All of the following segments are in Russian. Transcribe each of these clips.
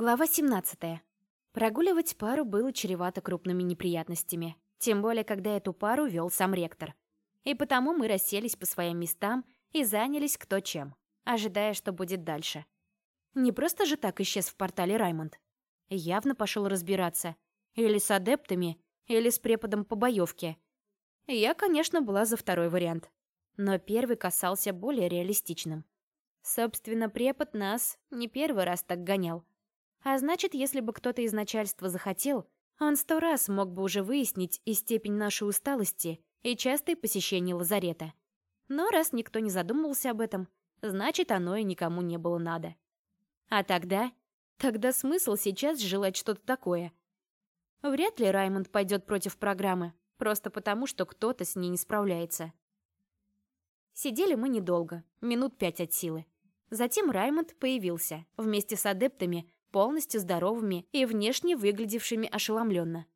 Глава 17. Прогуливать пару было чревато крупными неприятностями, тем более, когда эту пару вел сам ректор. И потому мы расселись по своим местам и занялись кто чем, ожидая, что будет дальше. Не просто же так исчез в портале Раймонд. Явно пошел разбираться. Или с адептами, или с преподом по боевке. Я, конечно, была за второй вариант. Но первый касался более реалистичным. Собственно, препод нас не первый раз так гонял. А значит, если бы кто-то из начальства захотел, он сто раз мог бы уже выяснить и степень нашей усталости, и частые посещения лазарета. Но раз никто не задумывался об этом, значит, оно и никому не было надо. А тогда... Тогда смысл сейчас желать что-то такое. Вряд ли Раймонд пойдет против программы, просто потому, что кто-то с ней не справляется. Сидели мы недолго, минут пять от силы. Затем Раймонд появился, вместе с адептами, полностью здоровыми и внешне выглядевшими ошеломленно.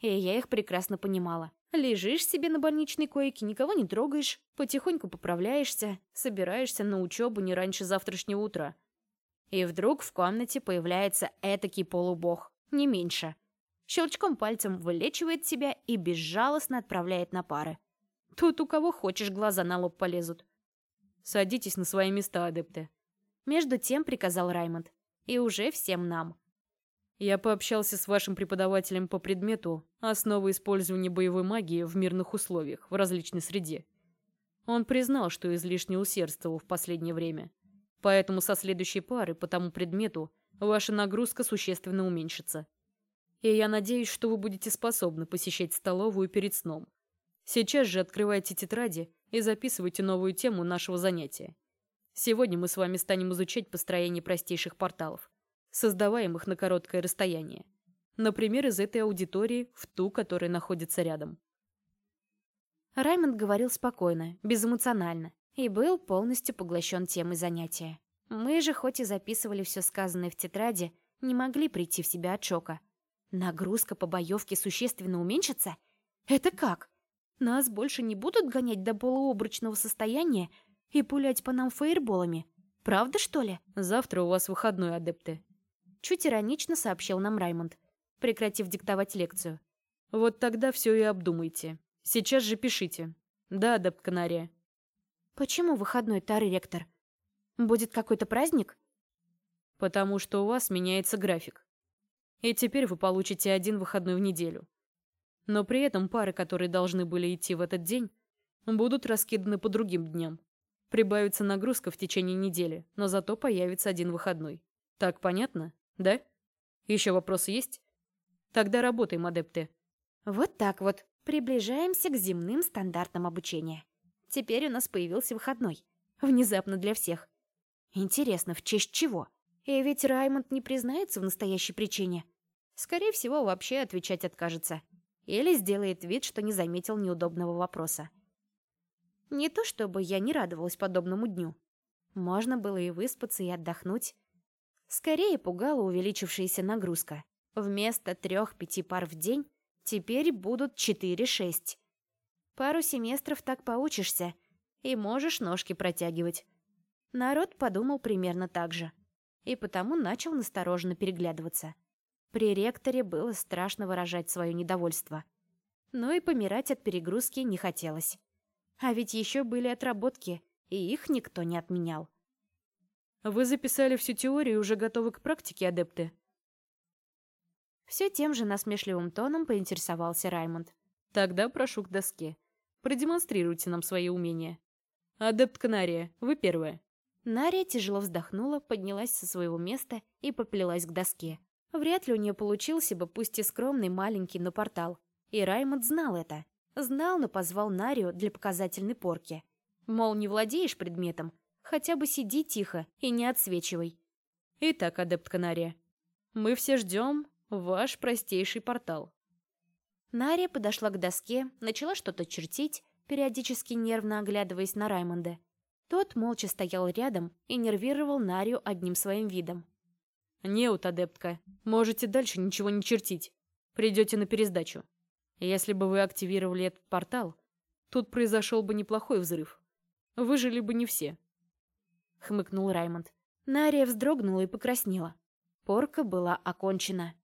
И я их прекрасно понимала. Лежишь себе на больничной койке, никого не трогаешь, потихоньку поправляешься, собираешься на учебу не раньше завтрашнего утра. И вдруг в комнате появляется этакий полубог, не меньше. Щелчком пальцем вылечивает себя и безжалостно отправляет на пары. Тут у кого хочешь глаза на лоб полезут. «Садитесь на свои места, адепты», — между тем приказал Раймонд. И уже всем нам. Я пообщался с вашим преподавателем по предмету «Основы использования боевой магии в мирных условиях в различной среде». Он признал, что излишне усердствовал в последнее время. Поэтому со следующей пары по тому предмету ваша нагрузка существенно уменьшится. И я надеюсь, что вы будете способны посещать столовую перед сном. Сейчас же открывайте тетради и записывайте новую тему нашего занятия. Сегодня мы с вами станем изучать построение простейших порталов, создаваемых на короткое расстояние. Например, из этой аудитории в ту, которая находится рядом. Раймонд говорил спокойно, безэмоционально, и был полностью поглощен темой занятия. Мы же, хоть и записывали все сказанное в тетради, не могли прийти в себя от шока. Нагрузка по боевке существенно уменьшится? Это как? Нас больше не будут гонять до полуобрачного состояния и пулять по нам фейерболами. Правда, что ли? Завтра у вас выходной, адепты. Чуть иронично сообщил нам Раймонд, прекратив диктовать лекцию. Вот тогда все и обдумайте. Сейчас же пишите. Да, адепт Канария. Почему выходной, Тары Ректор? Будет какой-то праздник? Потому что у вас меняется график. И теперь вы получите один выходной в неделю. Но при этом пары, которые должны были идти в этот день, будут раскиданы по другим дням. Прибавится нагрузка в течение недели, но зато появится один выходной. Так понятно? Да? Еще вопросы есть? Тогда работаем, адепты. Вот так вот. Приближаемся к земным стандартам обучения. Теперь у нас появился выходной. Внезапно для всех. Интересно, в честь чего? И ведь Раймонд не признается в настоящей причине. Скорее всего, вообще отвечать откажется. Или сделает вид, что не заметил неудобного вопроса. Не то чтобы я не радовалась подобному дню. Можно было и выспаться, и отдохнуть. Скорее пугала увеличившаяся нагрузка. Вместо трех-пяти пар в день теперь будут четыре-шесть. Пару семестров так поучишься, и можешь ножки протягивать. Народ подумал примерно так же. И потому начал настороженно переглядываться. При ректоре было страшно выражать свое недовольство. Но и помирать от перегрузки не хотелось. А ведь еще были отработки, и их никто не отменял. Вы записали всю теорию и уже готовы к практике, адепты? Все тем же насмешливым тоном поинтересовался Раймонд. Тогда прошу к доске. Продемонстрируйте нам свои умения. Адептка Нария, вы первая. Нария тяжело вздохнула, поднялась со своего места и поплелась к доске. Вряд ли у нее получился бы, пусть и скромный, маленький, но портал. И Раймонд знал это. Знал, но позвал Нарию для показательной порки. Мол, не владеешь предметом, хотя бы сиди тихо и не отсвечивай. Итак, адепт Канария, мы все ждем ваш простейший портал. Нария подошла к доске, начала что-то чертить, периодически нервно оглядываясь на Раймонда. Тот молча стоял рядом и нервировал Нарию одним своим видом. «Неут, адептка, можете дальше ничего не чертить. Придете на пересдачу. Если бы вы активировали этот портал, тут произошел бы неплохой взрыв. Выжили бы не все. Хмыкнул Раймонд. Нария вздрогнула и покраснела. Порка была окончена.